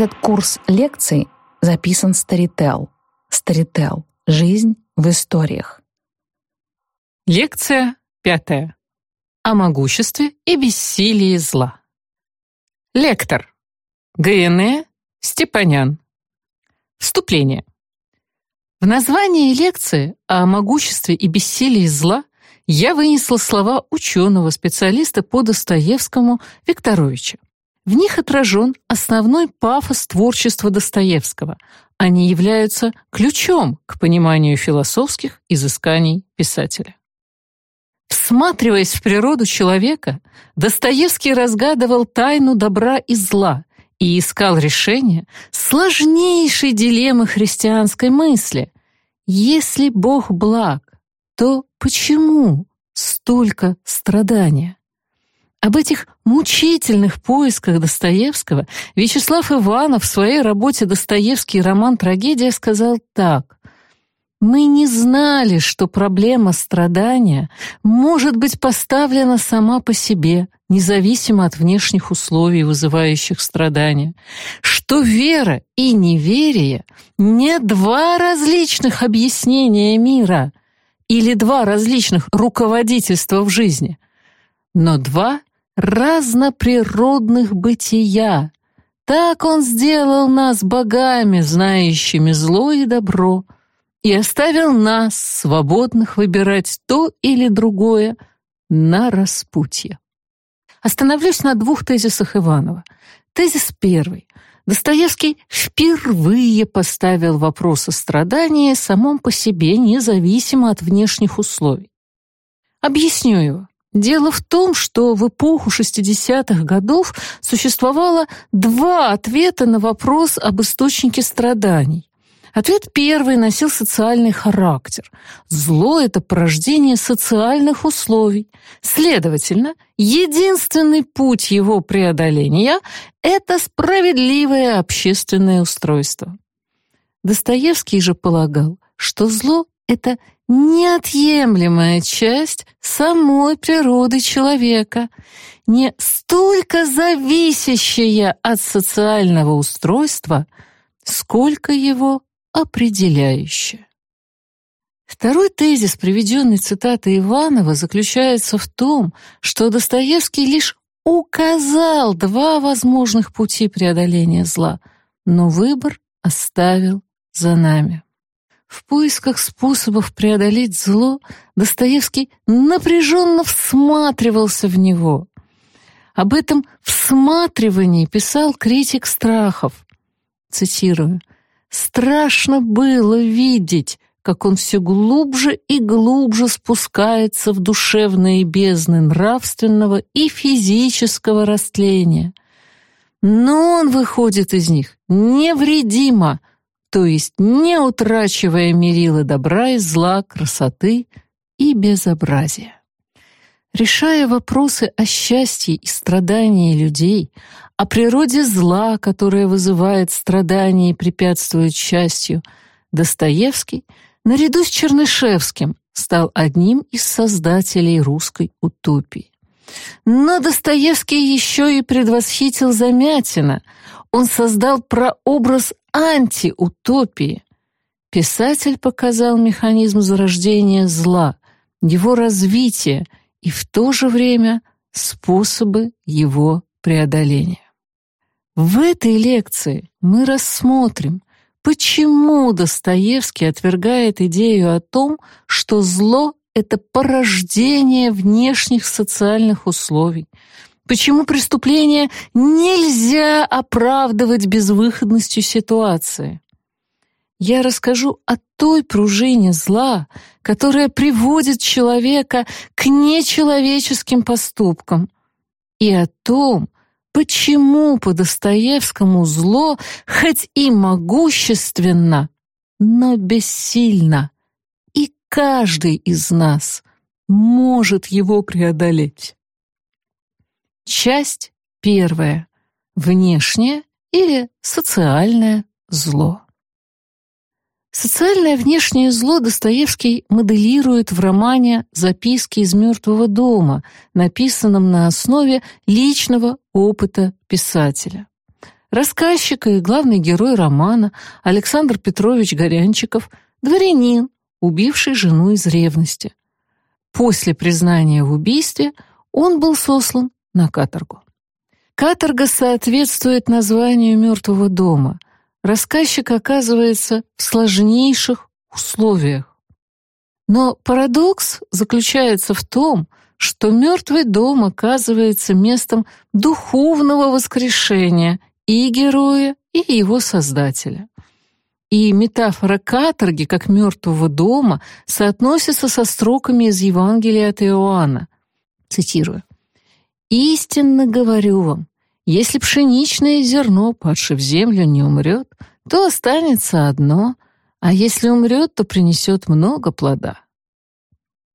Этот курс лекций записан Storytel. Storytel. Жизнь в историях. Лекция пятая. О могуществе и бессилии зла. Лектор. ГНЭ Степанян. Вступление. В названии лекции о могуществе и бессилии зла я вынесла слова ученого, специалиста по Достоевскому Викторовича. В них отражен основной пафос творчества Достоевского. Они являются ключом к пониманию философских изысканий писателя. Всматриваясь в природу человека, Достоевский разгадывал тайну добра и зла и искал решение сложнейшей дилеммы христианской мысли. Если Бог благ, то почему столько страдания? Об этих мучительных поисках Достоевского Вячеслав Иванов в своей работе «Достоевский. Роман. Трагедия» сказал так. «Мы не знали, что проблема страдания может быть поставлена сама по себе, независимо от внешних условий, вызывающих страдания, что вера и неверие — не два различных объяснения мира или два различных руководительства в жизни, но два разноприродных бытия. Так он сделал нас богами, знающими зло и добро, и оставил нас, свободных, выбирать то или другое на распутье. Остановлюсь на двух тезисах Иванова. Тезис первый. Достоевский впервые поставил вопрос о страдании самом по себе, независимо от внешних условий. Объясню его. Дело в том, что в эпоху 60-х годов существовало два ответа на вопрос об источнике страданий. Ответ первый носил социальный характер. Зло — это порождение социальных условий. Следовательно, единственный путь его преодоления — это справедливое общественное устройство. Достоевский же полагал, что зло — это неотъемлемая часть самой природы человека, не столько зависящая от социального устройства, сколько его определяющая. Второй тезис, приведенный цитатой Иванова, заключается в том, что Достоевский лишь указал два возможных пути преодоления зла, но выбор оставил за нами. В поисках способов преодолеть зло Достоевский напряженно всматривался в него. Об этом всматривании писал критик Страхов. Цитирую. «Страшно было видеть, как он все глубже и глубже спускается в душевные бездны нравственного и физического растления. Но он выходит из них невредимо, то есть не утрачивая мерила добра и зла, красоты и безобразия. Решая вопросы о счастье и страдании людей, о природе зла, которое вызывает страдания и препятствует счастью, Достоевский, наряду с Чернышевским, стал одним из создателей русской утопии. Но Достоевский еще и предвосхитил Замятина. Он создал прообраз антиутопии. Писатель показал механизм зарождения зла, его развитие и в то же время способы его преодоления. В этой лекции мы рассмотрим, почему Достоевский отвергает идею о том, что зло — это порождение внешних социальных условий, Почему преступление нельзя оправдывать безвыходностью ситуации? Я расскажу о той пружине зла, которая приводит человека к нечеловеческим поступкам, и о том, почему по Достоевскому зло хоть и могущественно, но бессильно, и каждый из нас может его преодолеть. Часть первая. Внешнее или социальное зло. Социальное внешнее зло Достоевский моделирует в романе «Записки из мертвого дома», написанном на основе личного опыта писателя. Рассказчик и главный герой романа Александр Петрович Горянчиков – дворянин, убивший жену из ревности. После признания в убийстве он был сослан на каторгу. Каторга соответствует названию мертвого дома. Рассказчик оказывается в сложнейших условиях. Но парадокс заключается в том, что мертвый дом оказывается местом духовного воскрешения и героя, и его создателя. И метафора каторги, как мертвого дома, соотносится со строками из Евангелия от Иоанна. Цитирую. «Истинно говорю вам, если пшеничное зерно, падшее в землю, не умрет, то останется одно, а если умрет, то принесет много плода».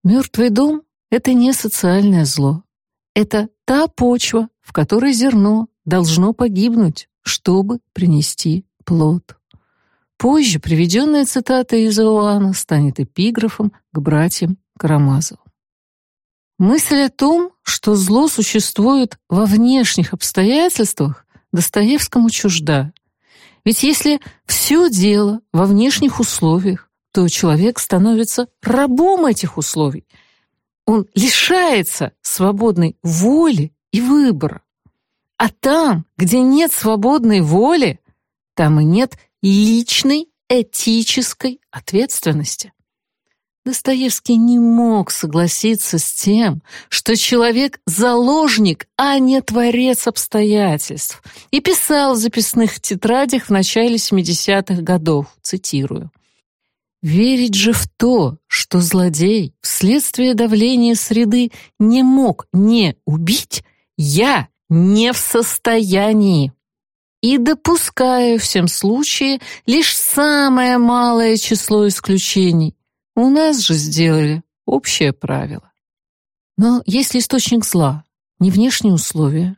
Мертвый дом — это не социальное зло. Это та почва, в которой зерно должно погибнуть, чтобы принести плод. Позже приведенная цитата из Иоанна станет эпиграфом к братьям Карамазовым. Мысль о том, что зло существует во внешних обстоятельствах, Достоевскому чужда. Ведь если все дело во внешних условиях, то человек становится рабом этих условий. Он лишается свободной воли и выбора. А там, где нет свободной воли, там и нет личной этической ответственности. Достоевский не мог согласиться с тем, что человек — заложник, а не творец обстоятельств, и писал в записных тетрадях в начале 70-х годов, цитирую, «Верить же в то, что злодей вследствие давления среды не мог не убить, я не в состоянии» и допускаю всем случае лишь самое малое число исключений. У нас же сделали общее правило. Но если источник зла не внешние условия,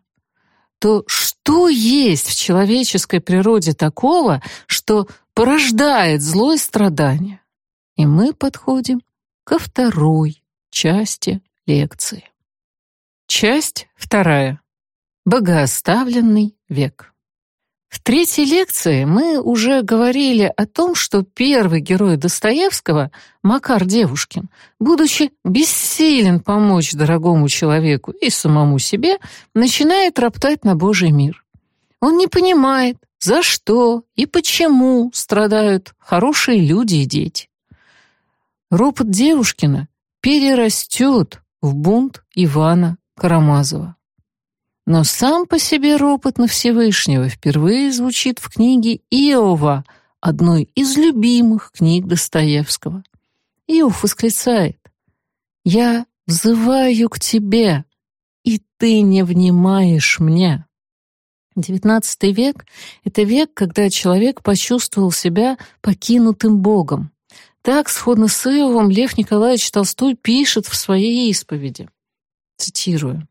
то что есть в человеческой природе такого, что порождает зло и страдания? И мы подходим ко второй части лекции. Часть вторая. Богооставленный век. В третьей лекции мы уже говорили о том, что первый герой Достоевского, Макар Девушкин, будучи бессилен помочь дорогому человеку и самому себе, начинает роптать на Божий мир. Он не понимает, за что и почему страдают хорошие люди и дети. Ропот Девушкина перерастет в бунт Ивана Карамазова. Но сам по себе ропот на Всевышнего впервые звучит в книге Иова, одной из любимых книг Достоевского. Иов восклицает «Я взываю к тебе, и ты не внимаешь мне». XIX век — это век, когда человек почувствовал себя покинутым Богом. Так, сходно с Иовом, Лев Николаевич Толстой пишет в своей исповеди. Цитирую.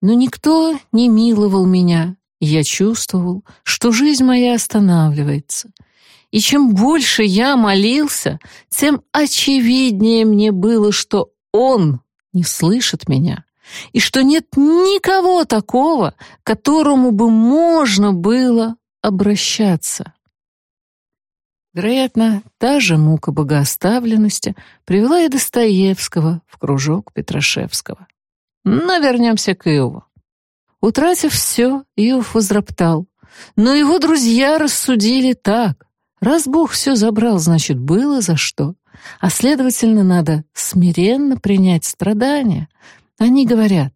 Но никто не миловал меня, я чувствовал, что жизнь моя останавливается. И чем больше я молился, тем очевиднее мне было, что Он не слышит меня, и что нет никого такого, которому бы можно было обращаться. Вероятно, та же мука богооставленности привела и Достоевского в кружок Петрашевского. Но вернемся к Иову. Утратив все, Иов возроптал. Но его друзья рассудили так. Раз Бог все забрал, значит, было за что. А следовательно, надо смиренно принять страдания. Они говорят,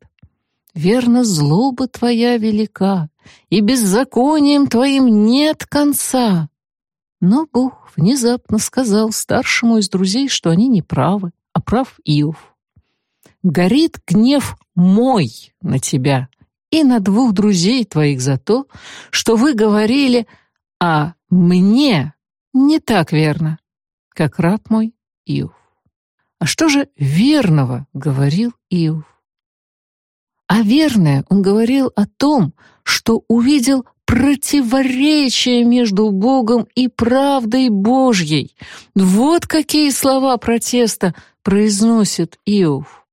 «Верно, злоба твоя велика, и беззаконием твоим нет конца». Но Бог внезапно сказал старшему из друзей, что они не правы, а прав Иов горит гнев мой на тебя и на двух друзей твоих за то, что вы говорили «а мне не так верно, как раб мой Иов». А что же верного говорил Иов? А верное он говорил о том, что увидел противоречие между Богом и правдой Божьей. Вот какие слова протеста произносит Иов.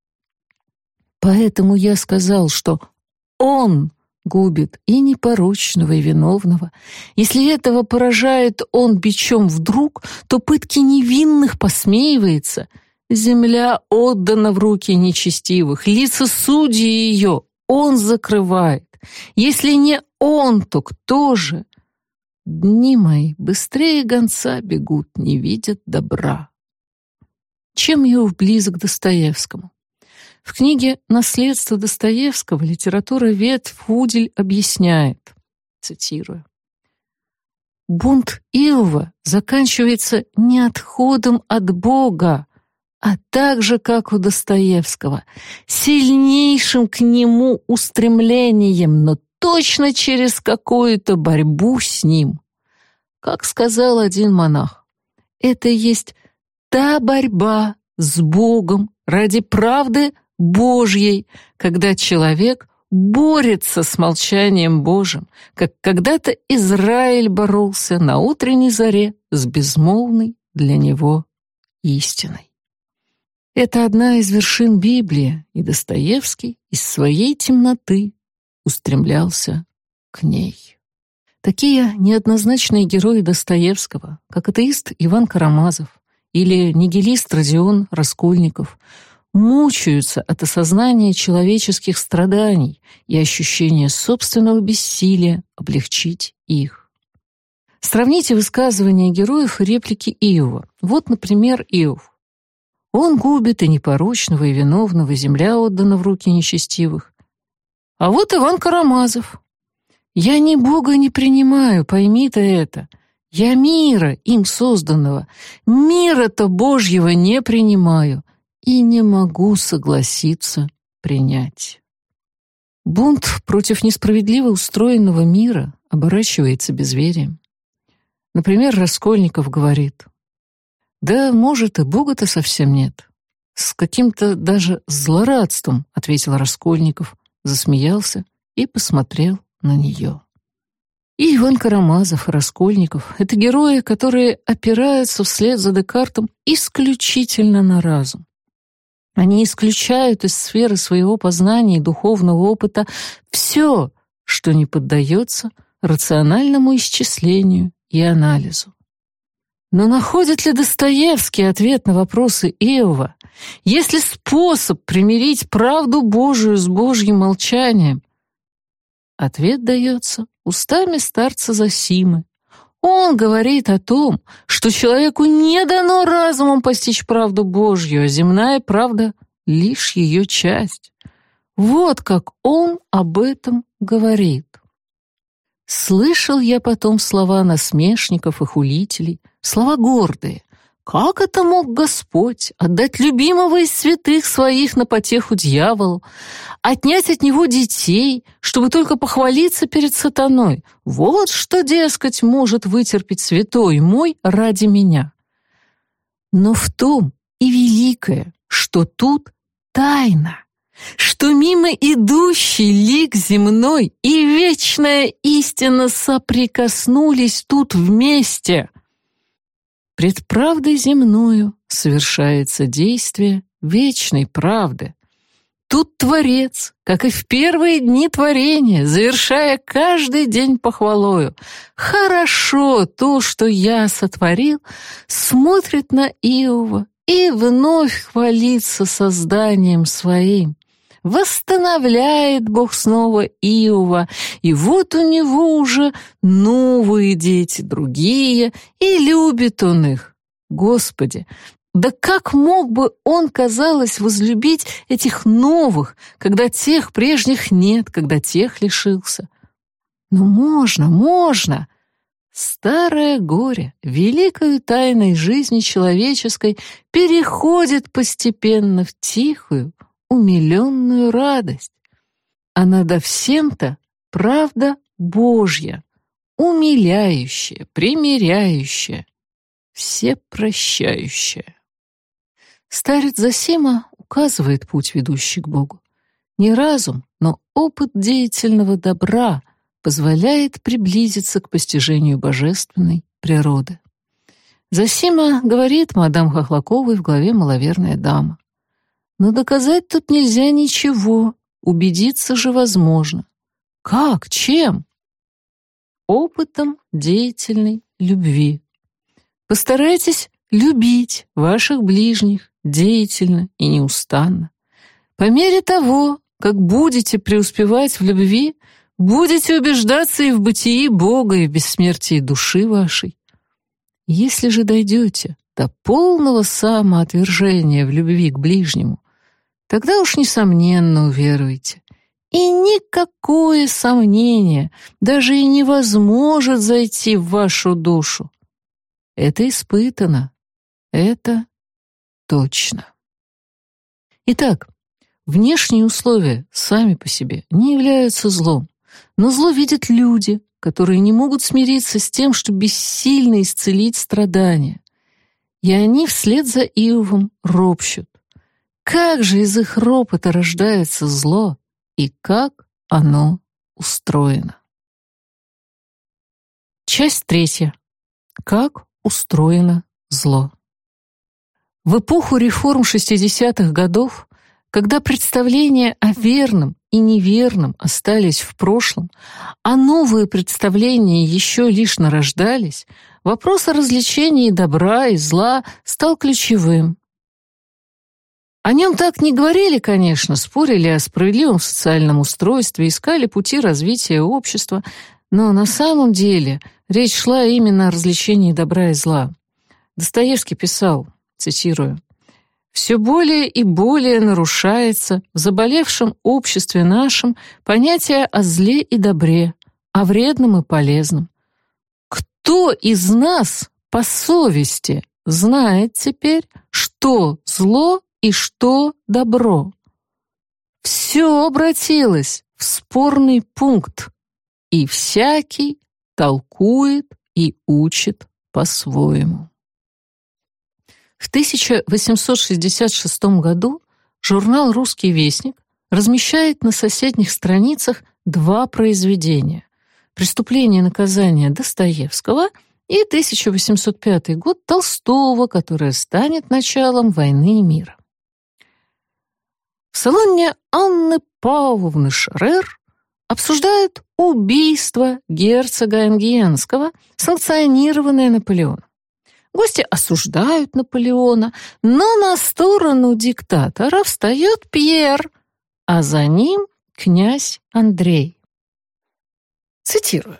Поэтому я сказал, что Он губит и непорочного, и виновного. Если этого поражает он бичом вдруг, то пытки невинных посмеивается. Земля отдана в руки нечестивых, лица судьи ее он закрывает. Если не он, то кто же? Дни мои быстрее гонца бегут, не видят добра. Чем я близок к Достоевскому? В книге «Наследство Достоевского» литература Вет Фудель объясняет, цитирую, «Бунт Илва заканчивается не отходом от Бога, а так же, как у Достоевского, сильнейшим к нему устремлением, но точно через какую-то борьбу с ним. Как сказал один монах, это есть та борьба с Богом ради правды Божьей, когда человек борется с молчанием Божьим, как когда-то Израиль боролся на утренней заре с безмолвной для него истиной. Это одна из вершин Библии, и Достоевский из своей темноты устремлялся к ней. Такие неоднозначные герои Достоевского, как атеист Иван Карамазов или нигилист Родион Раскольников, мучаются от осознания человеческих страданий и ощущения собственного бессилия облегчить их. Сравните высказывания героев и реплики Иова. Вот, например, Иов. Он губит и непорочного, и виновного, земля отдана в руки нечестивых. А вот Иван Карамазов. Я ни Бога не принимаю, пойми ты это. Я мира, им созданного, мира-то Божьего не принимаю и не могу согласиться принять. Бунт против несправедливо устроенного мира оборачивается безверием. Например, Раскольников говорит, да, может, и Бога-то совсем нет. С каким-то даже злорадством, ответил Раскольников, засмеялся и посмотрел на нее. И Иван Карамазов, Раскольников — это герои, которые опираются вслед за Декартом исключительно на разум. Они исключают из сферы своего познания и духовного опыта все, что не поддается рациональному исчислению и анализу. Но находит ли Достоевский ответ на вопросы Иова? Есть ли способ примирить правду Божию с Божьим молчанием? Ответ дается устами старца Засимы. Он говорит о том, что человеку не дано разумом постичь правду Божью, а земная правда — лишь ее часть. Вот как он об этом говорит. Слышал я потом слова насмешников и хулителей, слова гордые. Как это мог Господь отдать любимого из святых своих на потеху дьяволу, отнять от него детей, чтобы только похвалиться перед сатаной? Вот что, дескать, может вытерпеть святой мой ради меня. Но в том и великое, что тут тайна что мимо идущий лик земной и вечная истина соприкоснулись тут вместе. Пред правдой земною совершается действие вечной правды. Тут Творец, как и в первые дни творения, завершая каждый день похвалою. Хорошо то, что я сотворил, смотрит на Иова и вновь хвалится созданием своим. Восстанавливает Бог снова Иова, и вот у него уже новые дети, другие, и любит он их. Господи, да как мог бы он, казалось, возлюбить этих новых, когда тех прежних нет, когда тех лишился? Но можно, можно. Старое горе, великою тайной жизни человеческой, переходит постепенно в тихую, умиленную радость. А надо всем-то правда Божья, умиляющая, примиряющая, всепрощающая. Старец Засима указывает путь, ведущий к Богу. Не разум, но опыт деятельного добра позволяет приблизиться к постижению божественной природы. Засима говорит мадам Хохлаковой в главе «Маловерная дама». Но доказать тут нельзя ничего, убедиться же возможно. Как? Чем? Опытом деятельной любви. Постарайтесь любить ваших ближних деятельно и неустанно. По мере того, как будете преуспевать в любви, будете убеждаться и в бытии Бога, и в бессмертии души вашей. Если же дойдете до полного самоотвержения в любви к ближнему, тогда уж несомненно уверуете. И никакое сомнение даже и не возможет зайти в вашу душу. Это испытано. Это точно. Итак, внешние условия сами по себе не являются злом, но зло видят люди, которые не могут смириться с тем, что бессильно исцелить страдания. И они вслед за Иовом ропщут. Как же из их ропота рождается зло и как оно устроено? Часть третья. Как устроено зло? В эпоху реформ 60-х годов, когда представления о верном и неверным остались в прошлом, а новые представления еще лишь нарождались, вопрос о развлечении добра и зла стал ключевым. О нем так не говорили, конечно, спорили о справедливом социальном устройстве, искали пути развития общества, но на самом деле речь шла именно о развлечении добра и зла. Достоевский писал, цитирую, все более и более нарушается в заболевшем обществе нашем понятие о зле и добре, о вредном и полезном. Кто из нас по совести знает теперь, что зло и что добро? Все обратилось в спорный пункт, и всякий толкует и учит по-своему. В 1866 году журнал «Русский вестник» размещает на соседних страницах два произведения «Преступление и наказание» Достоевского и 1805 год Толстого, которое станет началом войны и мира. В салоне Анны Павловны Шрер обсуждают убийство герцога Энгиенского, санкционированное Наполеоном. Гости осуждают Наполеона, но на сторону диктатора встает Пьер, а за ним князь Андрей. Цитирую.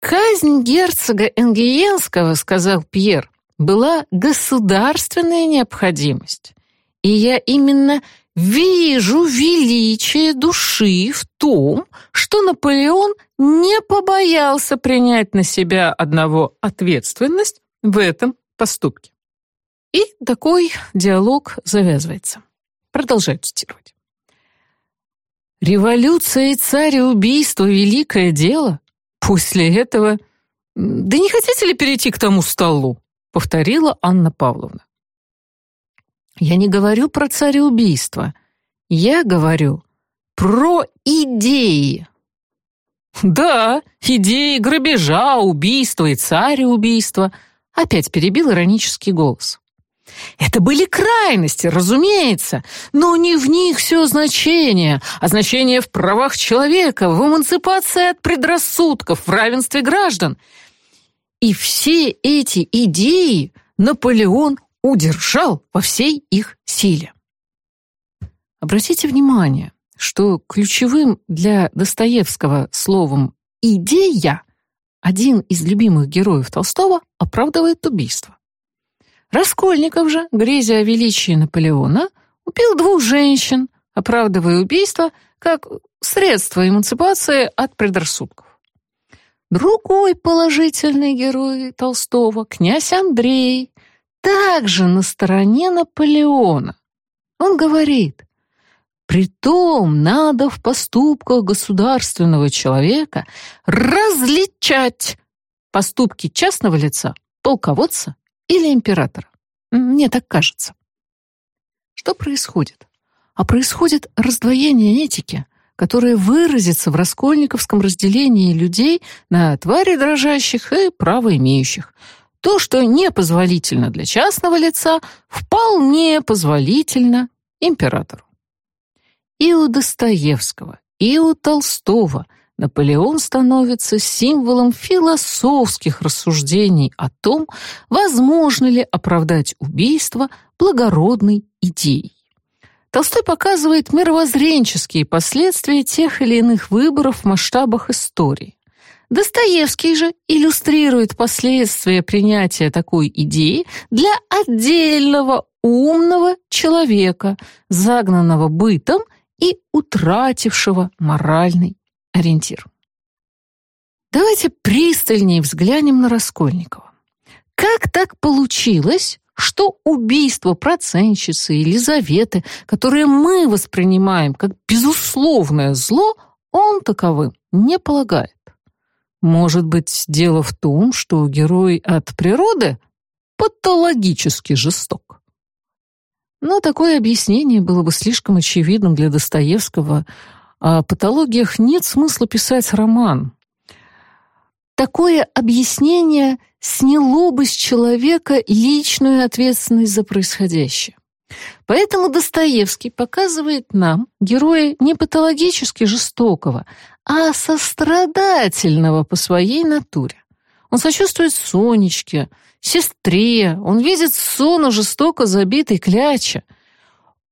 «Казнь герцога Энгиенского, — сказал Пьер, — была государственная необходимость, и я именно вижу величие души в том, что Наполеон не побоялся принять на себя одного ответственность в этом поступке. И такой диалог завязывается. Продолжаю цитировать. Революция и цареубийство — великое дело. После этого... Да не хотите ли перейти к тому столу? Повторила Анна Павловна. Я не говорю про цареубийство. Я говорю про идеи. Да, идеи грабежа, убийства и цареубийства — Опять перебил иронический голос. Это были крайности, разумеется, но не в них все значение, а значение в правах человека, в эмансипации от предрассудков, в равенстве граждан. И все эти идеи Наполеон удержал во всей их силе. Обратите внимание, что ключевым для Достоевского словом «идея» один из любимых героев Толстого оправдывает убийство. Раскольников же, грезя о величии Наполеона, убил двух женщин, оправдывая убийство как средство эмансипации от предрассудков. Другой положительный герой Толстого, князь Андрей, также на стороне Наполеона. Он говорит, Притом надо в поступках государственного человека различать поступки частного лица, полководца или императора. Мне так кажется. Что происходит? А происходит раздвоение этики, которое выразится в раскольниковском разделении людей на твари дрожащих и правоимеющих. То, что непозволительно для частного лица, вполне позволительно императору. И у Достоевского, И у Толстого Наполеон становится символом философских рассуждений о том, возможно ли оправдать убийство благородной идеей. Толстой показывает мировоззренческие последствия тех или иных выборов в масштабах истории. Достоевский же иллюстрирует последствия принятия такой идеи для отдельного умного человека, загнанного бытом и утратившего моральный ориентир. Давайте пристальнее взглянем на Раскольникова. Как так получилось, что убийство процентщицы Елизаветы, которое мы воспринимаем как безусловное зло, он таковым не полагает? Может быть, дело в том, что герой от природы патологически жесток? Но такое объяснение было бы слишком очевидным для Достоевского. О патологиях нет смысла писать роман. Такое объяснение сняло бы с человека личную ответственность за происходящее. Поэтому Достоевский показывает нам героя не патологически жестокого, а сострадательного по своей натуре. Он сочувствует Сонечке, сестре, он видит Сону жестоко забитой кляча.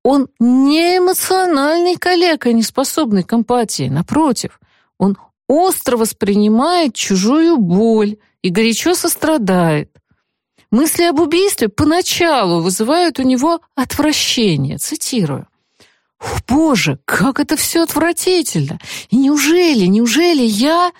Он не эмоциональный коллега, не способный к эмпатии, напротив, он остро воспринимает чужую боль и горячо сострадает. Мысли об убийстве поначалу вызывают у него отвращение, цитирую. «О, Боже, как это все отвратительно! И неужели, неужели я...»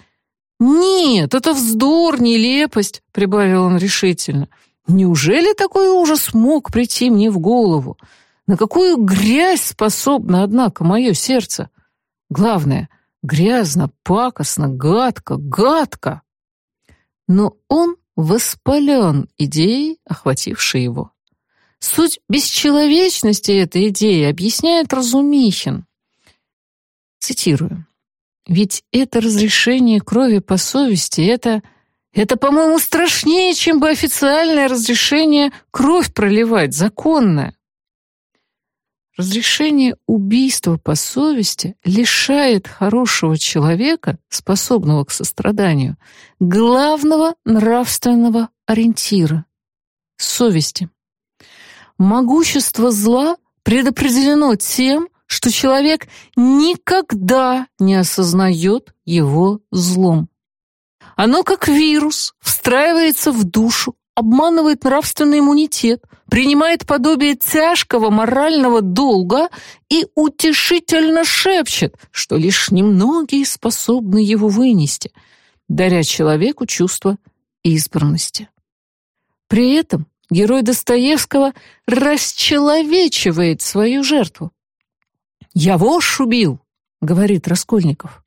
«Нет, это вздор, нелепость», — прибавил он решительно. «Неужели такой ужас мог прийти мне в голову? На какую грязь способно, однако, мое сердце? Главное, грязно, пакостно, гадко, гадко!» Но он воспален идеей, охватившей его. Суть бесчеловечности этой идеи объясняет Разумихин. Цитирую. «Ведь это разрешение крови по совести, это, это, по-моему, страшнее, чем бы официальное разрешение кровь проливать, законное. Разрешение убийства по совести лишает хорошего человека, способного к состраданию, главного нравственного ориентира — совести. Могущество зла предопределено тем, что человек никогда не осознает его злом. Оно, как вирус, встраивается в душу, обманывает нравственный иммунитет, принимает подобие тяжкого морального долга и утешительно шепчет, что лишь немногие способны его вынести, даря человеку чувство избранности. При этом герой Достоевского расчеловечивает свою жертву. «Я вошь убил», — говорит Раскольников.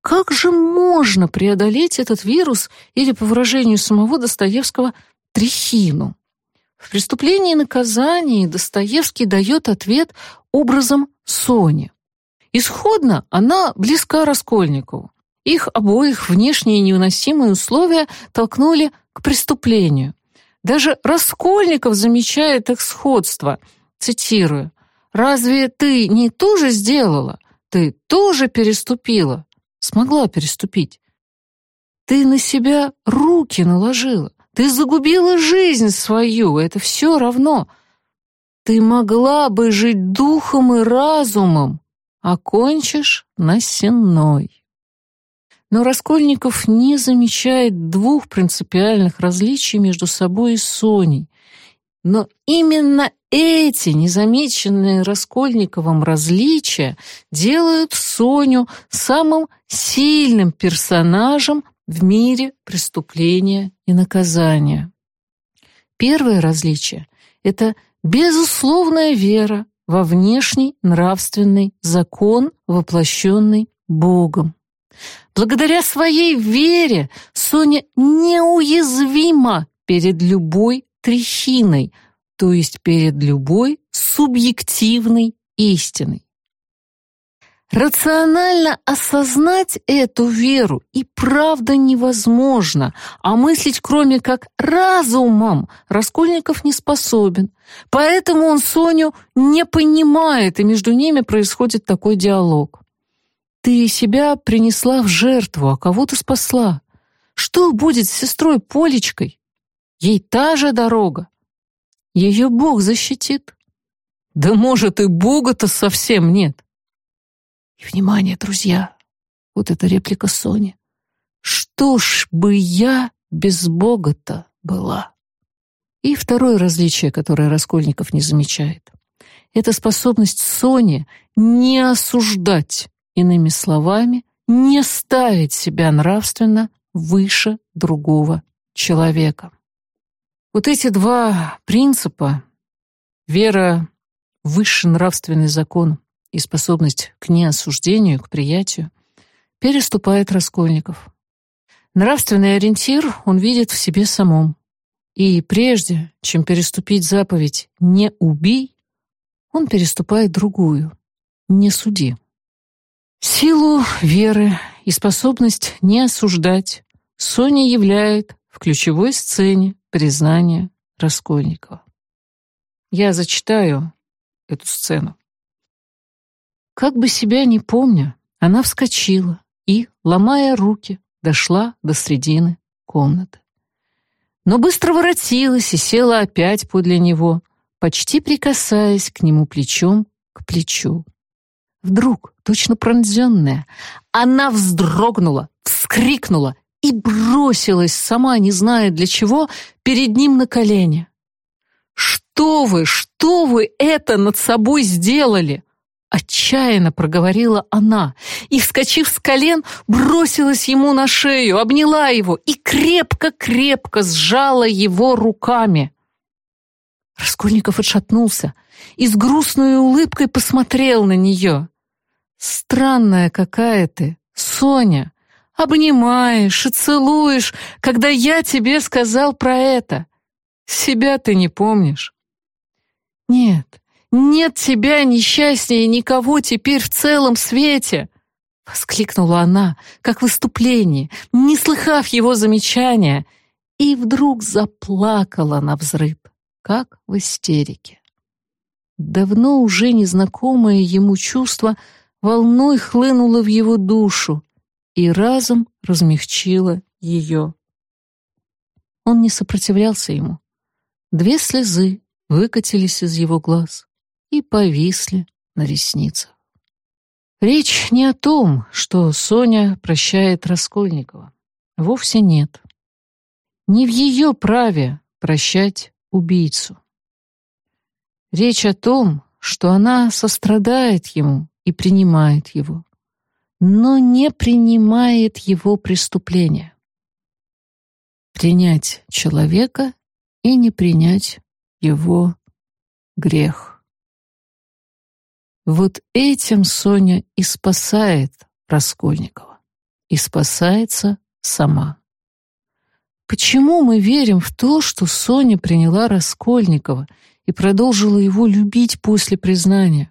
Как же можно преодолеть этот вирус или, по выражению самого Достоевского, трихину? В «Преступлении и наказании» Достоевский дает ответ образом Сони. Исходно она близка Раскольникову. Их обоих внешние невыносимые условия толкнули к преступлению. Даже Раскольников замечает их сходство, цитирую, «Разве ты не то же сделала? Ты тоже переступила?» Смогла переступить. «Ты на себя руки наложила. Ты загубила жизнь свою, это все равно. Ты могла бы жить духом и разумом, а кончишь на сенной. Но Раскольников не замечает двух принципиальных различий между собой и Соней. Но именно эти незамеченные Раскольниковым различия делают Соню самым сильным персонажем в мире преступления и наказания. Первое различие — это безусловная вера во внешний нравственный закон, воплощенный Богом. Благодаря своей вере Соня неуязвима перед любой трещиной, то есть перед любой субъективной истиной. Рационально осознать эту веру и правда невозможно, а мыслить кроме как разумом Раскольников не способен. Поэтому он Соню не понимает, и между ними происходит такой диалог. Ты себя принесла в жертву, а кого-то спасла. Что будет с сестрой Полечкой? Ей та же дорога. Ее Бог защитит. Да может и Бога-то совсем нет. И внимание, друзья, вот эта реплика Сони. Что ж бы я без Бога-то была? И второе различие, которое Раскольников не замечает. Это способность Сони не осуждать, иными словами, не ставить себя нравственно выше другого человека. Вот эти два принципа — вера в высший нравственный закон и способность к неосуждению, к приятию — переступает Раскольников. Нравственный ориентир он видит в себе самом. И прежде, чем переступить заповедь «не убий», он переступает другую «не суди». Силу веры и способность не осуждать Соня являет в ключевой сцене признания Раскольникова. Я зачитаю эту сцену. Как бы себя не помня, она вскочила и, ломая руки, дошла до середины комнаты. Но быстро воротилась и села опять подле него, почти прикасаясь к нему плечом к плечу. Вдруг, точно пронзенная, она вздрогнула, вскрикнула и бросилась, сама не зная для чего, перед ним на колени. «Что вы, что вы это над собой сделали?» Отчаянно проговорила она и, вскочив с колен, бросилась ему на шею, обняла его и крепко-крепко сжала его руками. Раскольников отшатнулся и с грустной улыбкой посмотрел на нее. «Странная какая ты, Соня, обнимаешь и целуешь, когда я тебе сказал про это. Себя ты не помнишь». «Нет, нет тебя несчастнее никого теперь в целом свете!» Воскликнула она, как выступление, не слыхав его замечания, и вдруг заплакала на взрыв как в истерике. Давно уже незнакомое ему чувство волной хлынуло в его душу и разом размягчило ее. Он не сопротивлялся ему. Две слезы выкатились из его глаз и повисли на ресницах. Речь не о том, что Соня прощает Раскольникова. Вовсе нет. Не в ее праве прощать убийцу. Речь о том, что она сострадает ему и принимает его, но не принимает его преступления. Принять человека и не принять его грех. Вот этим Соня и спасает Раскольникова, и спасается сама. Почему мы верим в то, что Соня приняла Раскольникова и продолжила его любить после признания?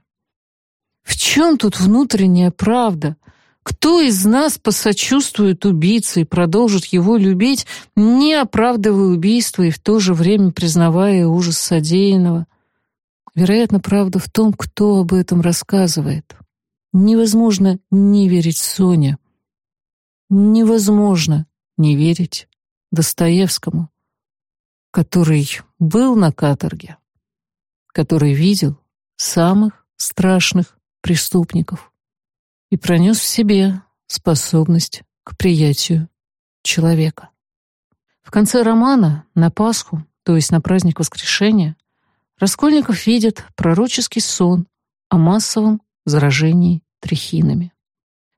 В чем тут внутренняя правда? Кто из нас посочувствует убийце и продолжит его любить, не оправдывая убийство и в то же время признавая ужас содеянного? Вероятно, правда в том, кто об этом рассказывает. Невозможно не верить Соне. Невозможно не верить Достоевскому, который был на каторге, который видел самых страшных преступников и пронес в себе способность к приятию человека. В конце романа, на Пасху, то есть на праздник Воскрешения, Раскольников видит пророческий сон о массовом заражении трихинами.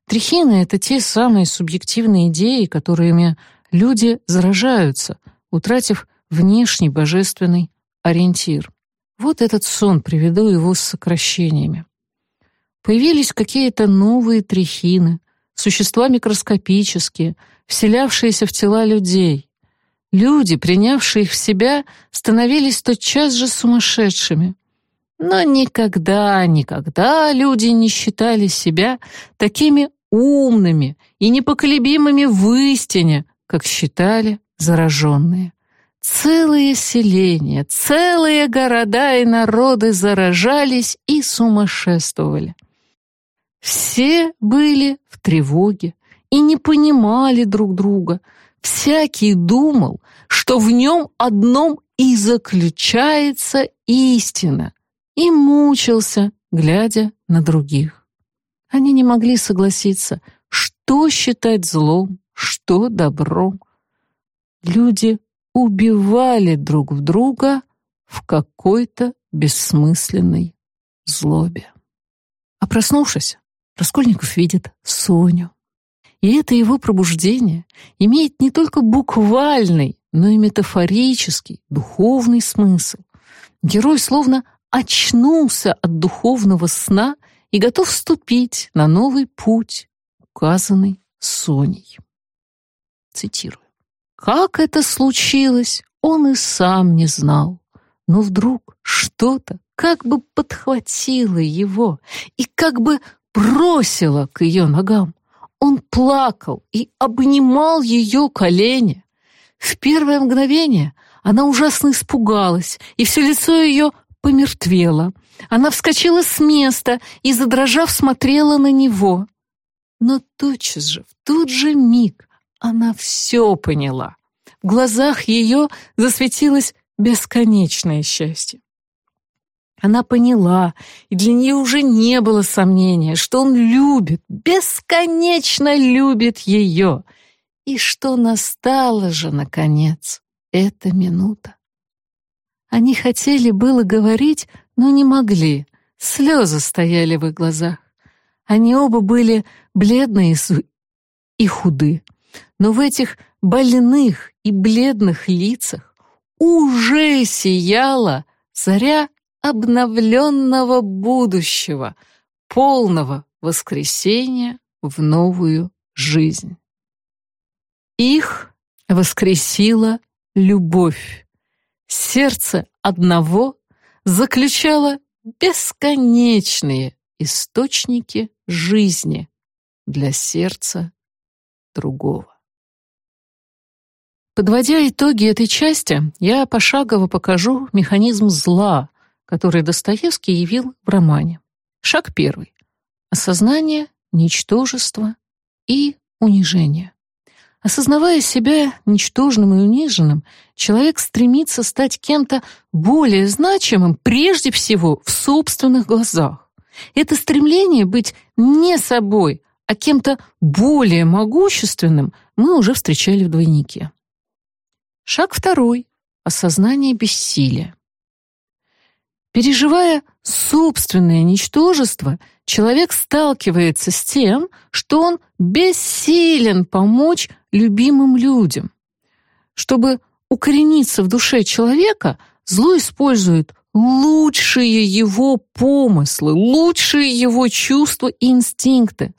Трихины — это те самые субъективные идеи, которыми люди заражаются, утратив внешний божественный ориентир. Вот этот сон, приведу его с сокращениями. Появились какие-то новые трихины, существа микроскопические, вселявшиеся в тела людей. Люди, принявшие их в себя, становились тотчас же сумасшедшими. Но никогда, никогда люди не считали себя такими умными и непоколебимыми в истине, как считали зараженные. Целые селения, целые города и народы заражались и сумасшествовали. Все были в тревоге и не понимали друг друга. Всякий думал, что в нем одном и заключается истина, и мучился, глядя на других. Они не могли согласиться, что считать злом, что добром. Люди убивали друг в друга в какой-то бессмысленной злобе. А проснувшись, Раскольников видит Соню. И это его пробуждение имеет не только буквальный, но и метафорический, духовный смысл. Герой словно очнулся от духовного сна и готов вступить на новый путь, указанный Соней. Цитирую. Как это случилось, он и сам не знал. Но вдруг что-то как бы подхватило его и как бы бросило к ее ногам. Он плакал и обнимал ее колени. В первое мгновение она ужасно испугалась, и все лицо ее помертвело. Она вскочила с места и, задрожав, смотрела на него. Но тотчас же, в тот же миг, она все поняла. В глазах ее засветилось бесконечное счастье. Она поняла, и для нее уже не было сомнения, что он любит, бесконечно любит ее, и что настала же, наконец, эта минута. Они хотели было говорить, но не могли, слезы стояли в их глазах. Они оба были бледные и худы, но в этих больных и бледных лицах уже сияла заря обновленного будущего, полного воскресения в новую жизнь. Их воскресила любовь. Сердце одного заключало бесконечные источники жизни для сердца другого. Подводя итоги этой части, я пошагово покажу механизм зла, который Достоевский явил в романе. Шаг первый. Осознание, ничтожество и унижение. Осознавая себя ничтожным и униженным, человек стремится стать кем-то более значимым прежде всего в собственных глазах. Это стремление быть не собой, а кем-то более могущественным мы уже встречали в двойнике. Шаг второй — осознание бессилия. Переживая собственное ничтожество, человек сталкивается с тем, что он бессилен помочь любимым людям. Чтобы укорениться в душе человека, зло использует лучшие его помыслы, лучшие его чувства и инстинкты.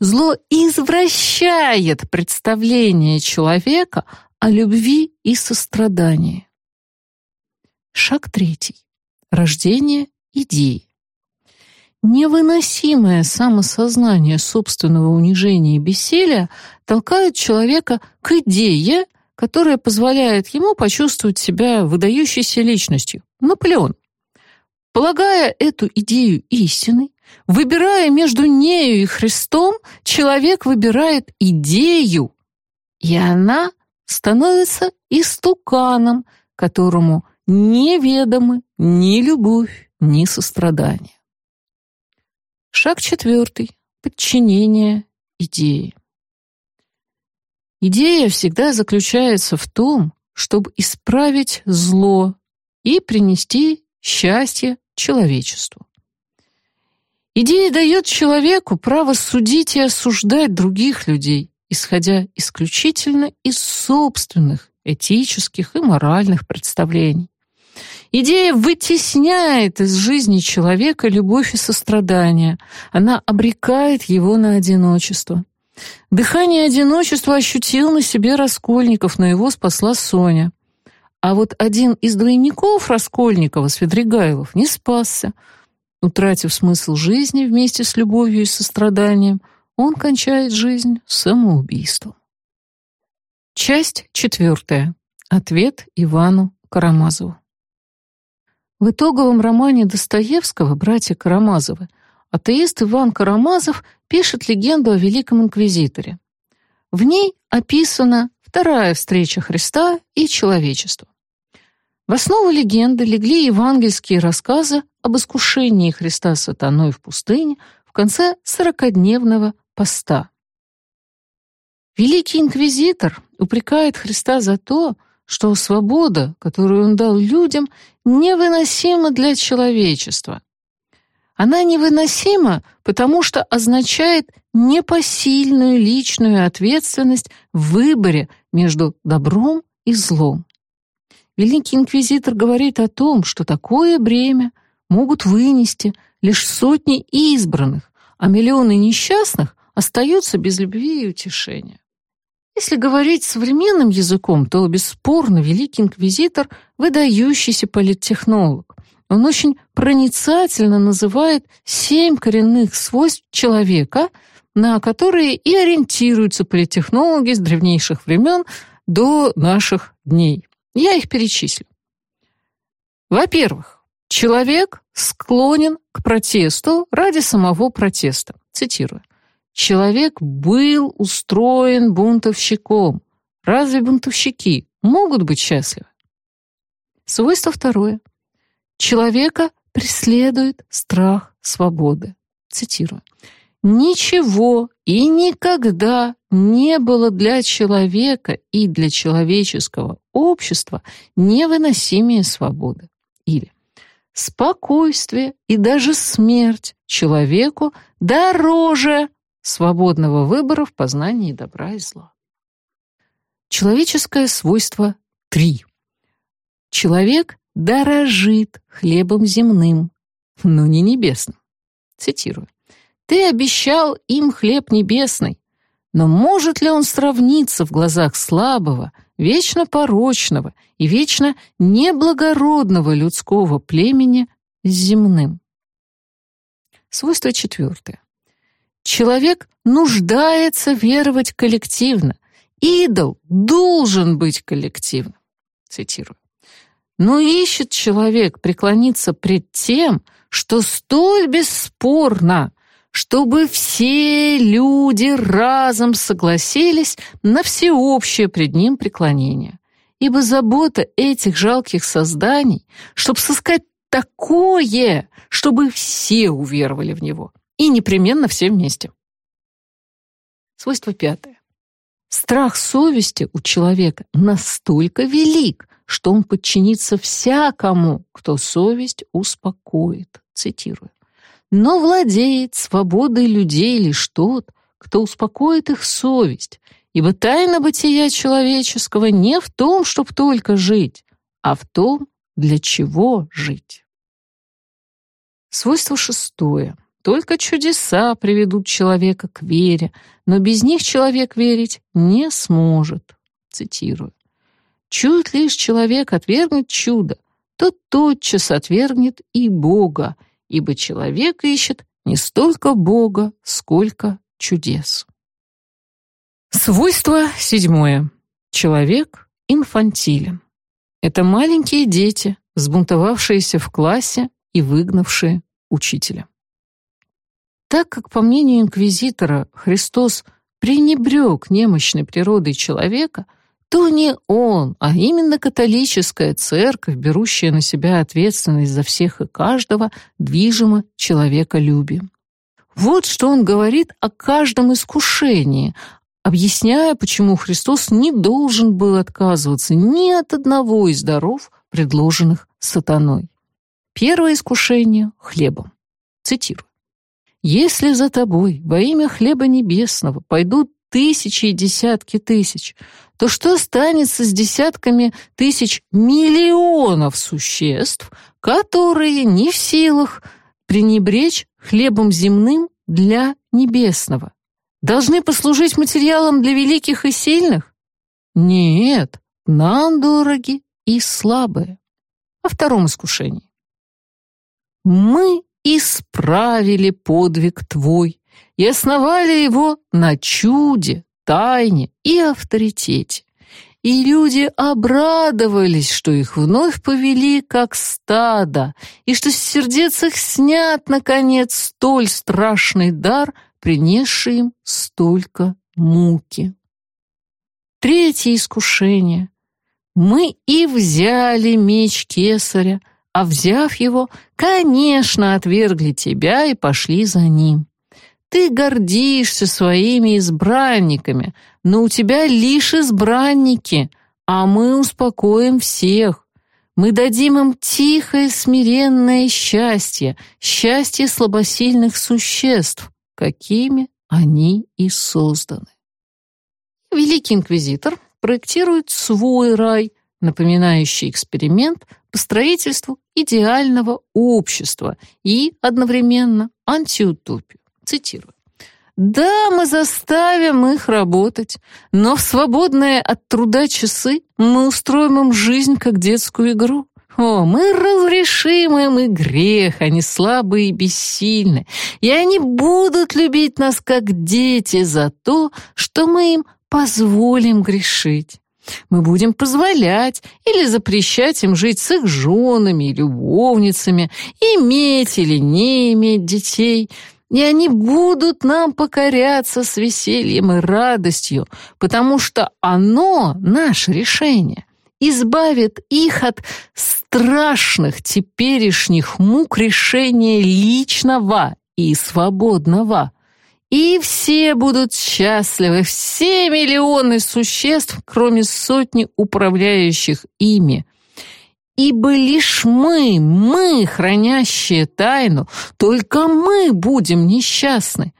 Зло извращает представление человека о любви и сострадании. Шаг третий рождение идеи. Невыносимое самосознание собственного унижения и бессилия толкает человека к идее, которая позволяет ему почувствовать себя выдающейся личностью. Наполеон. Полагая эту идею истиной, выбирая между нею и Христом, человек выбирает идею, и она становится истуканом, которому неведомы ни любовь, ни сострадание. Шаг четвертый. Подчинение идеи. Идея всегда заключается в том, чтобы исправить зло и принести счастье человечеству. Идея дает человеку право судить и осуждать других людей, исходя исключительно из собственных этических и моральных представлений. Идея вытесняет из жизни человека любовь и сострадание. Она обрекает его на одиночество. Дыхание одиночества ощутил на себе Раскольников, но его спасла Соня. А вот один из двойников Раскольникова, Свидригайлов, не спасся. Утратив смысл жизни вместе с любовью и состраданием, он кончает жизнь самоубийством. Часть четвертая. Ответ Ивану Карамазову. В итоговом романе Достоевского «Братья Карамазовы» атеист Иван Карамазов пишет легенду о Великом Инквизиторе. В ней описана вторая встреча Христа и человечества. В основу легенды легли евангельские рассказы об искушении Христа сатаной в пустыне в конце сорокадневного поста. Великий инквизитор упрекает Христа за то, что свобода, которую он дал людям, невыносима для человечества. Она невыносима, потому что означает непосильную личную ответственность в выборе между добром и злом. Великий инквизитор говорит о том, что такое бремя могут вынести лишь сотни избранных, а миллионы несчастных остаются без любви и утешения. Если говорить современным языком, то бесспорно великий инквизитор — выдающийся политтехнолог. Он очень проницательно называет семь коренных свойств человека, на которые и ориентируются политтехнологи с древнейших времен до наших дней. Я их перечислю. Во-первых, человек склонен к протесту ради самого протеста. Цитирую. Человек был устроен бунтовщиком. Разве бунтовщики могут быть счастливы? Свойство второе. Человека преследует страх свободы. Цитирую. Ничего и никогда не было для человека и для человеческого общества невыносимее свободы. Или спокойствие и даже смерть человеку дороже свободного выбора в познании добра и зла. Человеческое свойство 3. Человек дорожит хлебом земным, но не небесным. Цитирую. «Ты обещал им хлеб небесный, но может ли он сравниться в глазах слабого, вечно порочного и вечно неблагородного людского племени с земным?» Свойство четвертое. Человек нуждается веровать коллективно. Идол должен быть коллективным. Цитирую. Но ищет человек преклониться пред тем, что столь бесспорно, чтобы все люди разом согласились на всеобщее пред ним преклонение. Ибо забота этих жалких созданий, чтобы сыскать такое, чтобы все уверовали в него, и непременно все вместе. Свойство пятое. Страх совести у человека настолько велик, что он подчинится всякому, кто совесть успокоит. Цитирую. Но владеет свободой людей лишь тот, кто успокоит их совесть, ибо тайна бытия человеческого не в том, чтобы только жить, а в том, для чего жить. Свойство шестое. Только чудеса приведут человека к вере, но без них человек верить не сможет. Цитирую. «Чует лишь человек отвергнуть чудо, то тотчас отвергнет и Бога, ибо человек ищет не столько Бога, сколько чудес». Свойство седьмое. Человек инфантилен. Это маленькие дети, взбунтовавшиеся в классе и выгнавшие учителя. Так как, по мнению инквизитора, Христос пренебрег немощной природой человека, то не он, а именно католическая церковь, берущая на себя ответственность за всех и каждого, движима человеколюбием. Вот что он говорит о каждом искушении, объясняя, почему Христос не должен был отказываться ни от одного из даров, предложенных сатаной. Первое искушение — хлебом. Цитирую. Если за тобой во имя хлеба небесного пойдут тысячи и десятки тысяч, то что станется с десятками тысяч миллионов существ, которые не в силах пренебречь хлебом земным для небесного? Должны послужить материалом для великих и сильных? Нет, нам дороги и слабые. О втором искушении. Мы исправили подвиг твой и основали его на чуде, тайне и авторитете. и люди обрадовались, что их вновь повели как стадо, и что с сердец их снят, наконец, столь страшный дар, принесший им столько муки. Третье искушение. Мы и взяли меч кесаря, а взяв его, конечно, отвергли тебя и пошли за ним. Ты гордишься своими избранниками, но у тебя лишь избранники, а мы успокоим всех. Мы дадим им тихое, смиренное счастье, счастье слабосильных существ, какими они и созданы. Великий инквизитор проектирует свой рай, напоминающий эксперимент по строительству идеального общества и одновременно антиутопию. Цитирую. Да, мы заставим их работать, но в свободные от труда часы мы устроим им жизнь как детскую игру. О, мы разрешим им и грех, они слабые и бессильны, и они будут любить нас как дети за то, что мы им позволим грешить. Мы будем позволять или запрещать им жить с их женами и любовницами, иметь или не иметь детей — и они будут нам покоряться с весельем и радостью, потому что оно, наше решение, избавит их от страшных теперешних мук решения личного и свободного. И все будут счастливы, все миллионы существ, кроме сотни управляющих ими – Ибо лишь мы, мы, хранящие тайну, только мы будем несчастны.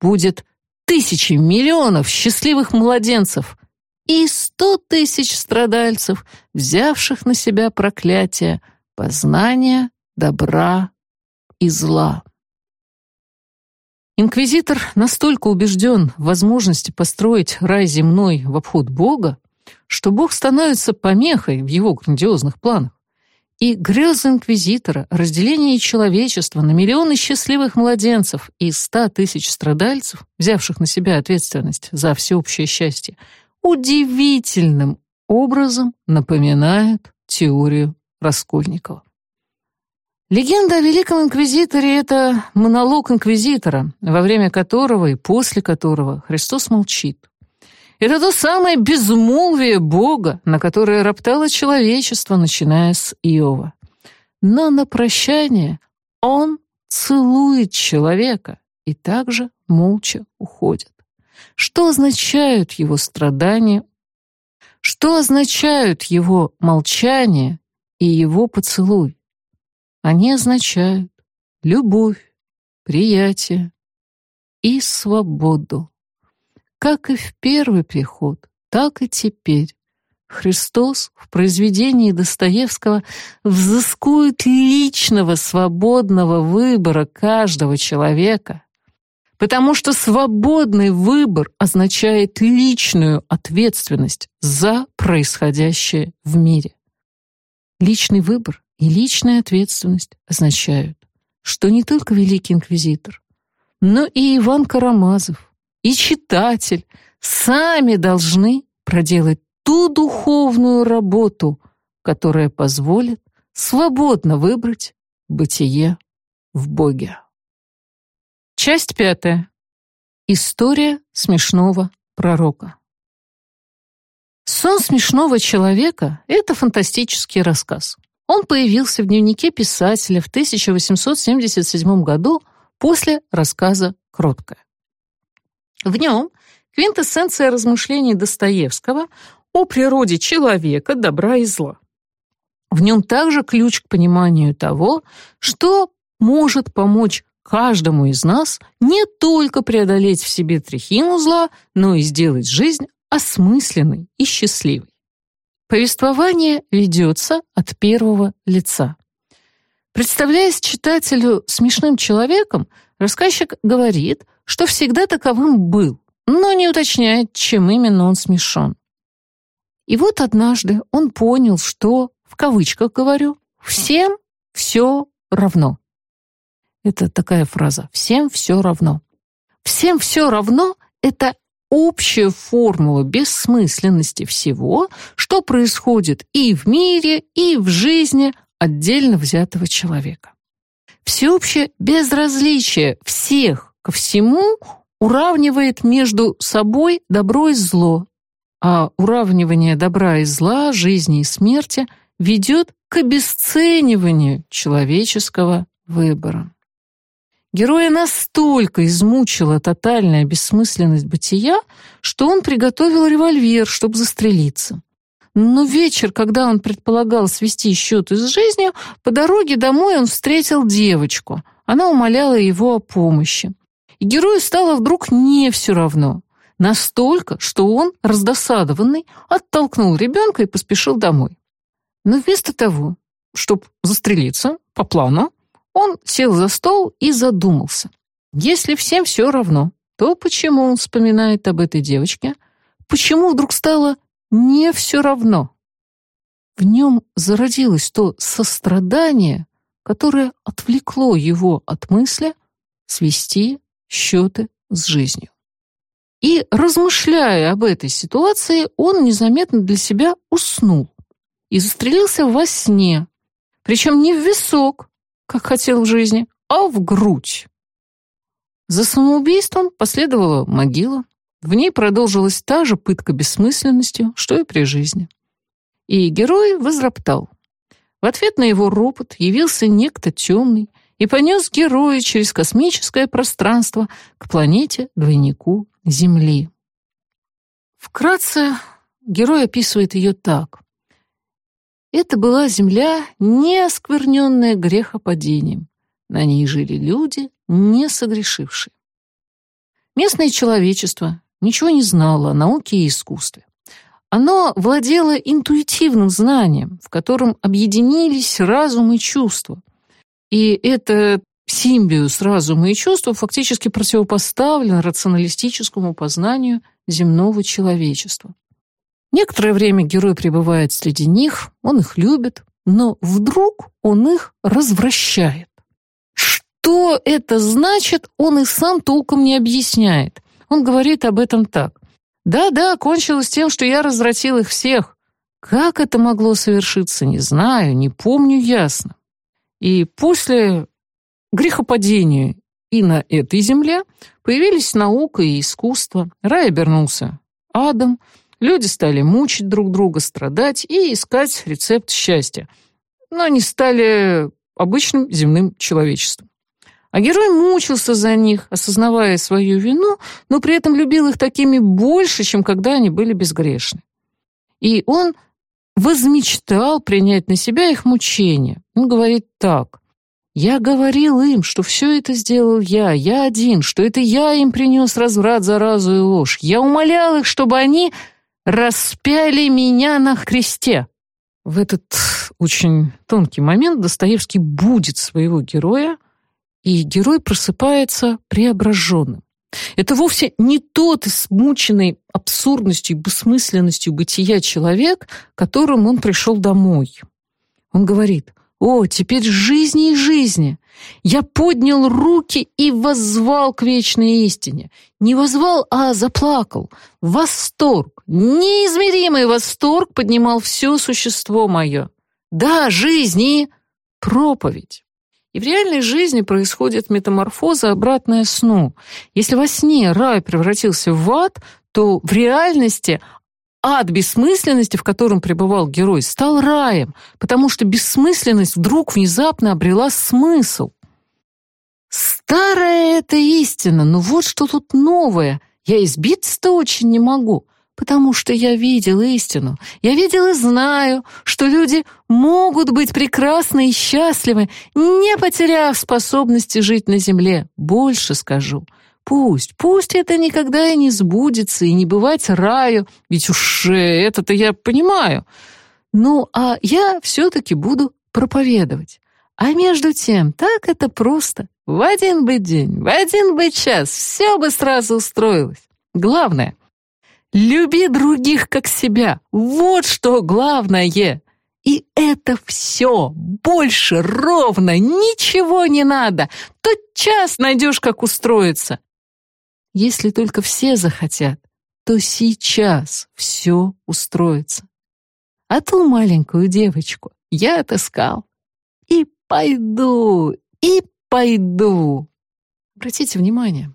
Будет тысячи миллионов счастливых младенцев и сто тысяч страдальцев, взявших на себя проклятие познания добра и зла. Инквизитор настолько убежден в возможности построить рай земной в обход Бога, что Бог становится помехой в его грандиозных планах. И грезы инквизитора, разделение человечества на миллионы счастливых младенцев и ста тысяч страдальцев, взявших на себя ответственность за всеобщее счастье, удивительным образом напоминают теорию Раскольникова. Легенда о Великом Инквизиторе — это монолог инквизитора, во время которого и после которого Христос молчит. Это то самое безмолвие Бога, на которое роптало человечество, начиная с Иова. Но на прощание он целует человека и также молча уходит. Что означают его страдания? Что означают его молчание и его поцелуй? Они означают любовь, приятие и свободу. Как и в первый приход, так и теперь. Христос в произведении Достоевского взыскует личного свободного выбора каждого человека, потому что свободный выбор означает личную ответственность за происходящее в мире. Личный выбор и личная ответственность означают, что не только Великий Инквизитор, но и Иван Карамазов, и читатель сами должны проделать ту духовную работу, которая позволит свободно выбрать бытие в Боге. Часть пятая. История смешного пророка. «Сон смешного человека» — это фантастический рассказ. Он появился в дневнике писателя в 1877 году после рассказа «Кроткая». В нем квинтэссенция размышлений Достоевского о природе человека, добра и зла. В нем также ключ к пониманию того, что может помочь каждому из нас не только преодолеть в себе тряхину зла, но и сделать жизнь осмысленной и счастливой. Повествование ведется от первого лица. Представляясь читателю смешным человеком, рассказчик говорит, что всегда таковым был, но не уточняет, чем именно он смешон. И вот однажды он понял, что, в кавычках говорю, всем все равно. Это такая фраза «всем все равно». «Всем все равно» — это общая формула бессмысленности всего, что происходит и в мире, и в жизни отдельно взятого человека. Всеобщее безразличие всех ко всему уравнивает между собой добро и зло, а уравнивание добра и зла, жизни и смерти ведет к обесцениванию человеческого выбора. Героя настолько измучила тотальная бессмысленность бытия, что он приготовил револьвер, чтобы застрелиться. Но вечер, когда он предполагал свести счеты с жизнью, по дороге домой он встретил девочку. Она умоляла его о помощи. И герою стало вдруг не все равно. Настолько, что он, раздосадованный, оттолкнул ребенка и поспешил домой. Но вместо того, чтобы застрелиться по плану, он сел за стол и задумался. Если всем все равно, то почему он вспоминает об этой девочке? Почему вдруг стало не все равно. В нем зародилось то сострадание, которое отвлекло его от мысли свести счеты с жизнью. И, размышляя об этой ситуации, он незаметно для себя уснул и застрелился во сне, причем не в висок, как хотел в жизни, а в грудь. За самоубийством последовала могила, в ней продолжилась та же пытка бессмысленностью, что и при жизни. И герой возроптал. В ответ на его ропот явился некто темный и понес героя через космическое пространство к планете-двойнику Земли. Вкратце герой описывает ее так. Это была Земля, не оскверненная грехопадением. На ней жили люди, не согрешившие. Местное человечество, ничего не знала о науке и искусстве. Оно владело интуитивным знанием, в котором объединились разум и чувства. И это симбиоз разума и чувства фактически противопоставлен рационалистическому познанию земного человечества. Некоторое время герой пребывает среди них, он их любит, но вдруг он их развращает. Что это значит, он и сам толком не объясняет. Он говорит об этом так. «Да-да, кончилось тем, что я развратил их всех. Как это могло совершиться, не знаю, не помню ясно. И после грехопадения и на этой земле появились наука и искусство. Рай обернулся адом, люди стали мучить друг друга, страдать и искать рецепт счастья. Но они стали обычным земным человечеством. А герой мучился за них, осознавая свою вину, но при этом любил их такими больше, чем когда они были безгрешны. И он возмечтал принять на себя их мучения. Он говорит так. «Я говорил им, что все это сделал я, я один, что это я им принес разврат, заразу и ложь. Я умолял их, чтобы они распяли меня на кресте». В этот очень тонкий момент Достоевский будет своего героя, и герой просыпается преображенным. Это вовсе не тот измученный абсурдностью и бессмысленностью бытия человек, которым он пришел домой. Он говорит, «О, теперь жизни и жизни! Я поднял руки и воззвал к вечной истине. Не воззвал, а заплакал. Восторг, неизмеримый восторг поднимал все существо мое. Да, жизнь и проповедь. И в реальной жизни происходит метаморфоза, обратная сну. Если во сне рай превратился в ад, то в реальности ад бессмысленности, в котором пребывал герой, стал раем, потому что бессмысленность вдруг внезапно обрела смысл. Старая это истина, но вот что тут новое. Я избиться-то очень не могу потому что я видел истину. Я видел и знаю, что люди могут быть прекрасны и счастливы, не потеряв способности жить на земле. Больше скажу. Пусть, пусть это никогда и не сбудется, и не бывать раю, ведь уж это-то я понимаю. Ну, а я все-таки буду проповедовать. А между тем, так это просто. В один бы день, в один бы час все бы сразу устроилось. Главное — Люби других как себя. Вот что главное. И это все. Больше ровно ничего не надо. Тот час найдешь, как устроиться. Если только все захотят, то сейчас все устроится. А ту маленькую девочку я отыскал. И пойду, и пойду. Обратите внимание.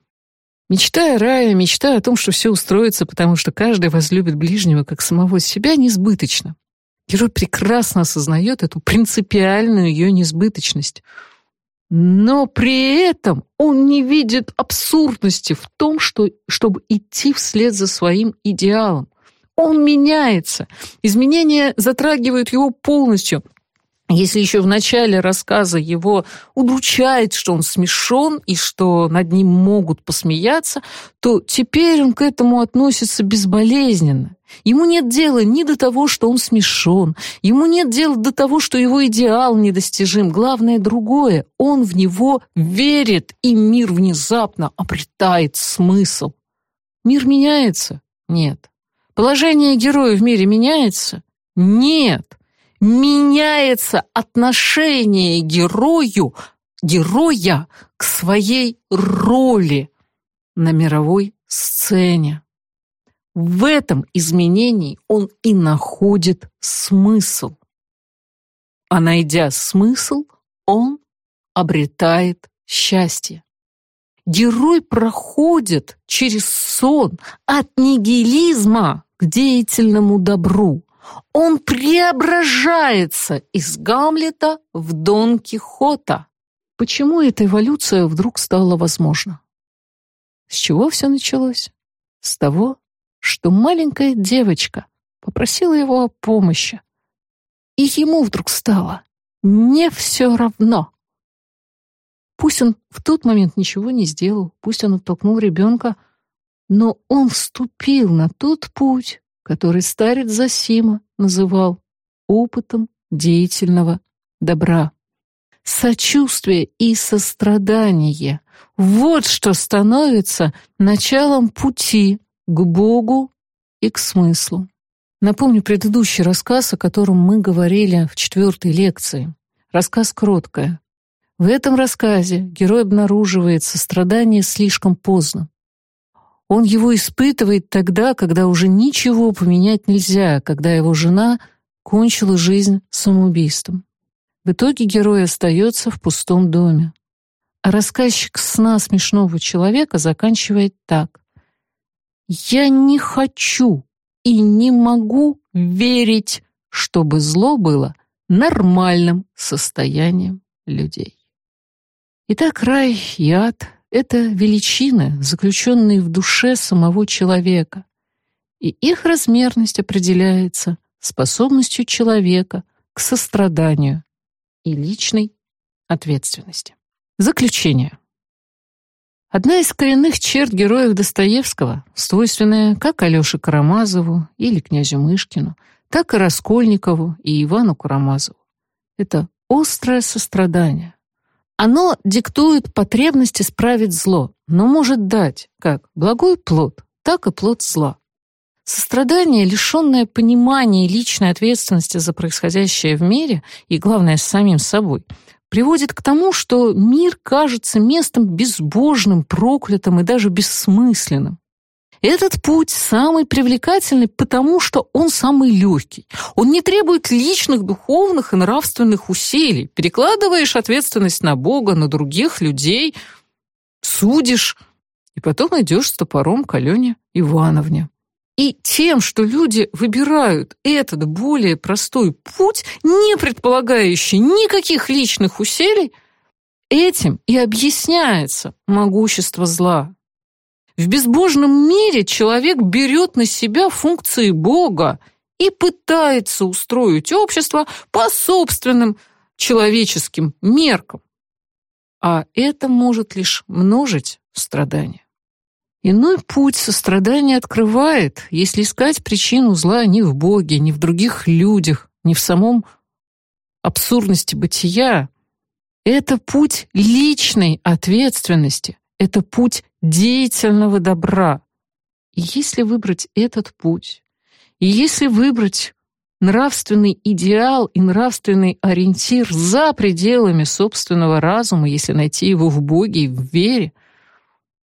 Мечта о рае, мечта о том, что все устроится, потому что каждый возлюбит ближнего как самого себя, несбыточна. Герой прекрасно осознает эту принципиальную ее несбыточность. Но при этом он не видит абсурдности в том, что, чтобы идти вслед за своим идеалом. Он меняется. Изменения затрагивают его полностью. Если еще в начале рассказа его удручает, что он смешон и что над ним могут посмеяться, то теперь он к этому относится безболезненно. Ему нет дела ни до того, что он смешон, ему нет дела до того, что его идеал недостижим. Главное другое — он в него верит, и мир внезапно обретает смысл. Мир меняется? Нет. Положение героя в мире меняется? Нет меняется отношение герою, героя к своей роли на мировой сцене. В этом изменении он и находит смысл. А найдя смысл, он обретает счастье. Герой проходит через сон от нигилизма к деятельному добру. Он преображается из Гамлета в Дон Кихота. Почему эта эволюция вдруг стала возможна? С чего все началось? С того, что маленькая девочка попросила его о помощи. И ему вдруг стало не все равно. Пусть он в тот момент ничего не сделал, пусть он оттолкнул ребенка, но он вступил на тот путь, который старец Засима называл опытом деятельного добра. Сочувствие и сострадание — вот что становится началом пути к Богу и к смыслу. Напомню предыдущий рассказ, о котором мы говорили в четвертой лекции. Рассказ «Кроткая». В этом рассказе герой обнаруживает сострадание слишком поздно. Он его испытывает тогда, когда уже ничего поменять нельзя, когда его жена кончила жизнь самоубийством. В итоге герой остается в пустом доме. А рассказчик сна смешного человека заканчивает так. «Я не хочу и не могу верить, чтобы зло было нормальным состоянием людей». Итак, рай и ад это величины, заключенные в душе самого человека, и их размерность определяется способностью человека к состраданию и личной ответственности. Заключение. Одна из коренных черт героев Достоевского, свойственная как Алёше Карамазову или князю Мышкину, так и Раскольникову и Ивану Карамазову, это острое сострадание, оно диктует потребность исправить зло, но может дать как благой плод, так и плод зла. Сострадание, лишенное понимания и личной ответственности за происходящее в мире, и, главное, с самим собой, приводит к тому, что мир кажется местом безбожным, проклятым и даже бессмысленным. Этот путь самый привлекательный, потому что он самый легкий. Он не требует личных духовных и нравственных усилий. Перекладываешь ответственность на Бога, на других людей, судишь, и потом идешь с топором к Алене Ивановне. И тем, что люди выбирают этот более простой путь, не предполагающий никаких личных усилий, этим и объясняется могущество зла. В безбожном мире человек берет на себя функции Бога и пытается устроить общество по собственным человеческим меркам. А это может лишь множить страдания. Иной путь сострадания открывает, если искать причину зла не в Боге, не в других людях, не в самом абсурдности бытия. Это путь личной ответственности, это путь деятельного добра. И если выбрать этот путь, и если выбрать нравственный идеал и нравственный ориентир за пределами собственного разума, если найти его в Боге и в вере,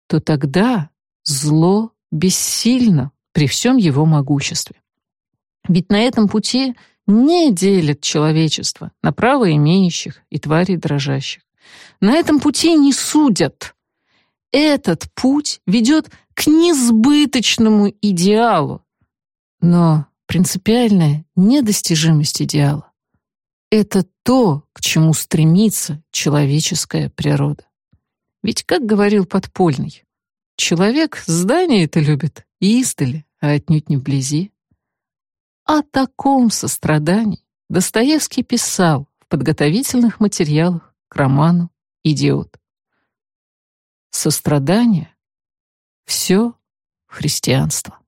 то тогда зло бессильно при всем его могуществе. Ведь на этом пути не делят человечество на право имеющих и тварей дрожащих. На этом пути не судят. Этот путь ведет к несбыточному идеалу. Но принципиальная недостижимость идеала — это то, к чему стремится человеческая природа. Ведь, как говорил Подпольный, человек здание это любит издали, а отнюдь не вблизи. О таком сострадании Достоевский писал в подготовительных материалах к роману «Идиот». Сострадание — все христианство.